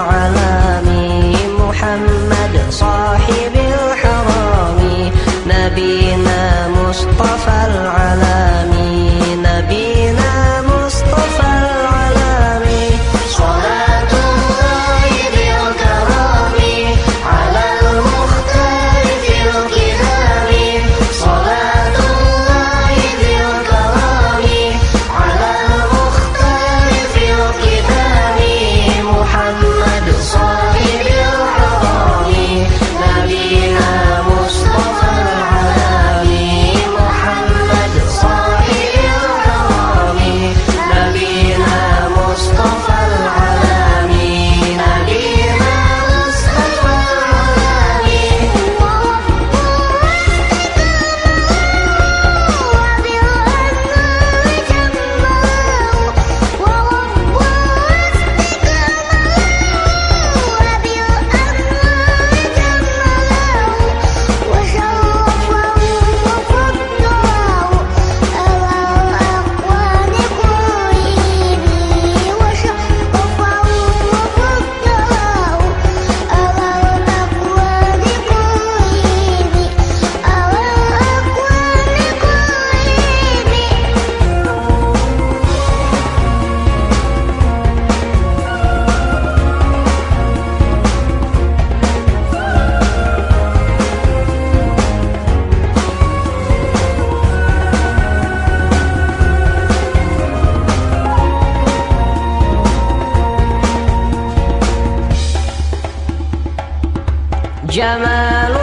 على جمال